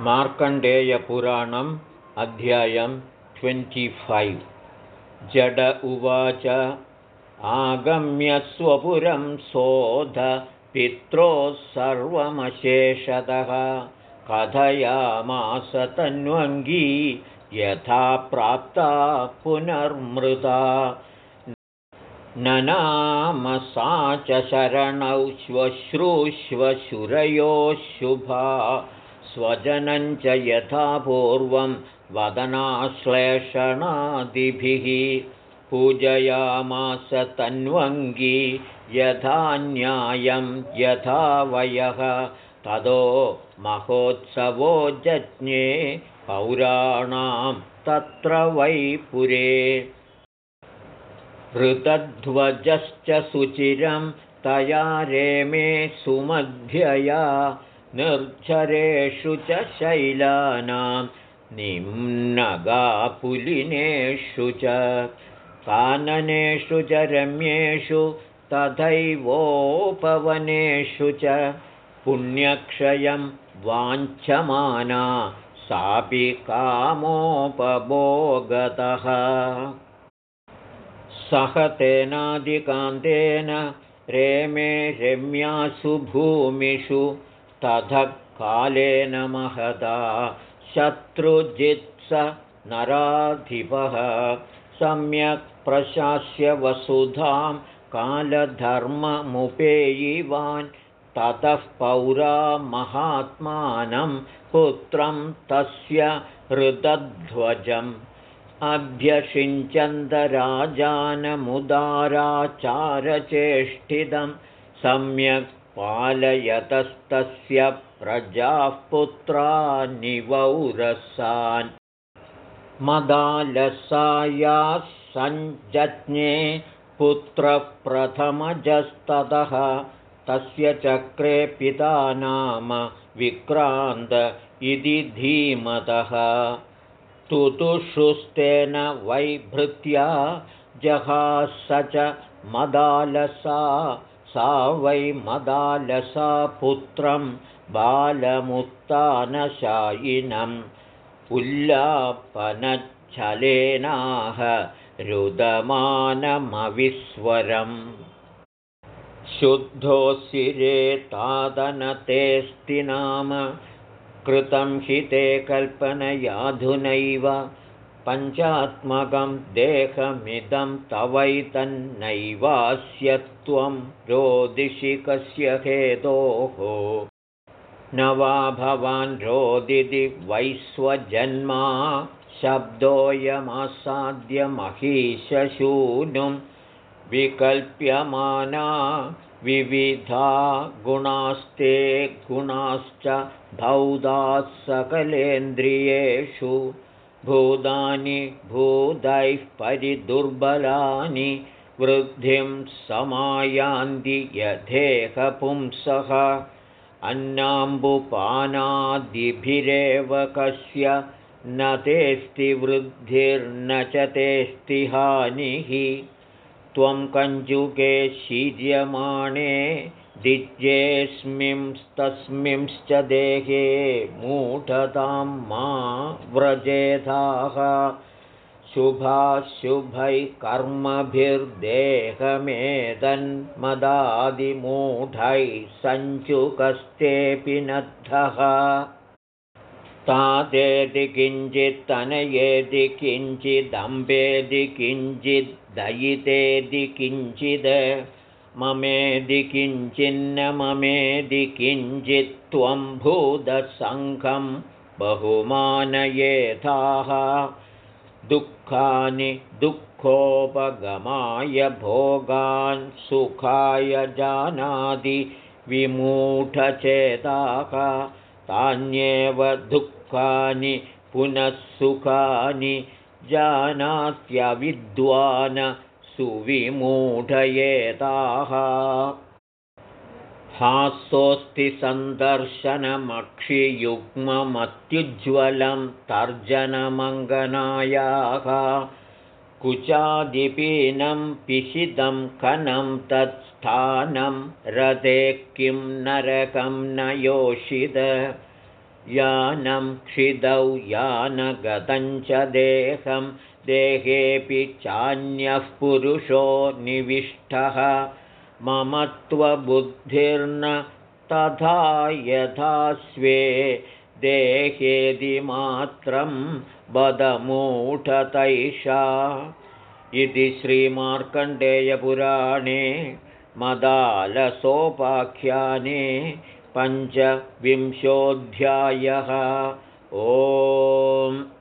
मार्कण्डेयपुराणम् अध्यायं ट्वेण्टिफैव् जड उवाच आगम्य स्वपुरं सोध पित्रोः सर्वमशेषतः। कथयामास तन्वङ्गी यथा प्राप्ता पुनर्मृता। न नाम सा च शरणौ श्वश्रूष्वशुरयोः शुभा स्वजनञ्च यथा पूर्वं वदनाश्लेषणादिभिः पूजयामास तन्वङ्गी यथा न्यायं यथा वयः। तदो महोत्सवो जज्ञे पौराणां तत्र वै पुरे। ऋतध्वजश्च सुचिरं तया रेमे सुमध्यया निर्झरेषु च शैलानां निम्नगापुलिनेषु च काननेषु च रम्येषु तथैवोपवनेषु च पुण्यक्षयं वाञ्छमाना सापि कामोपभोगतः। सह तेनादिकान्तेन रेमे रम्यासु भूमिषु ततः कालेन महदा शत्रुजित्स नराधिपः। सम्यक् प्रशास्य वसुधां कालधर्ममुपेयिवान् ततः पौरा महात्मानं पुत्रं तस्य हृदध्वजम्। अभ्यषिञ्चन्दराजानमुदाराचारचेष्टितं सम्यक् पालयतस्तस्य प्रजाः पुत्रा निवौरसान् मदालसायाः सञ्जज्ञे पुत्रप्रथमजस्ततः तस्य चक्रे पिता नाम विक्रान्त इति धीमतः। तुतुषुस्तेन वैभृत्या जहास च मदालसा सा वै मदालसा पुत्रं बालमुत्तानशायिनम् उल्लापनच्छलेनाह रुदमानमविस्वरम् शुद्धोऽसिरे तादनतेऽस्ति नाम कृतं हि ते कल्पनयाधुनैव पञ्चात्मकं देहमिदं तवैतन्नैवास्य त्वं रोदिषि कस्य हेतोः। न वा भवान् रोदिति वैश्वजन्मा शब्दोऽयमासाद्यमहीशूनुं विकल्प्यमाना विविधा गुणास्ते गुणाश्च भौदाः सकलेन्द्रियेषु भूतानि भूतैः परिदुर्बलानि वृद्धिं समायान्ति यथेहपुंसः। अन्नाम्बुपानादिभिरेव कस्य न तेऽस्ति वृद्धिर्न च तेऽस्ति हानिः। त्वं कञ्जुगे शीर्यमाणे दिज्येऽस्मिंस्तस्मिंश्च देहे मूढतां मा व्रजेधाः। शुभाशुभैः कर्मभिर्देहमेतन्मदादिमूढैः सञ्चुकस्तेऽपि नद्धः। तादेति किञ्चित्तनयेति किञ्चिदम्बेदि किञ्चिद्दयितेदि किञ्चिद् ममेदि किञ्चिन्न ममेदि किञ्चित्त्वं भूतसङ्घं बहुमानयेथाः। दुःखानि दुःखोपगमाय भोगान् सुखाय जानादि विमूढचेताः। तान्येव दुःखानि पुनः सुखानि जानात्यविद्वान् सुविमूढयेताः। हासोऽस्ति सन्दर्शनमक्षियुग्ममत्युज्ज्वलं तर्जनमङ्गनायाः। कुचादिपीनं पिशितं कनं तत्स्थानं रते किं नरकं न योषित यानं क्षिदौ यानगतञ्च देहं देहेऽपि चान्यः पुरुषो निविष्टः। मम त्वबुद्धिर्न तथा यथा स्वे। देहेदिमात्रं बदमूढतैषा इति श्रीमार्कण्डेयपुराणे मदालसोपाख्याने पञ्चविंशोऽध्यायः। ओम्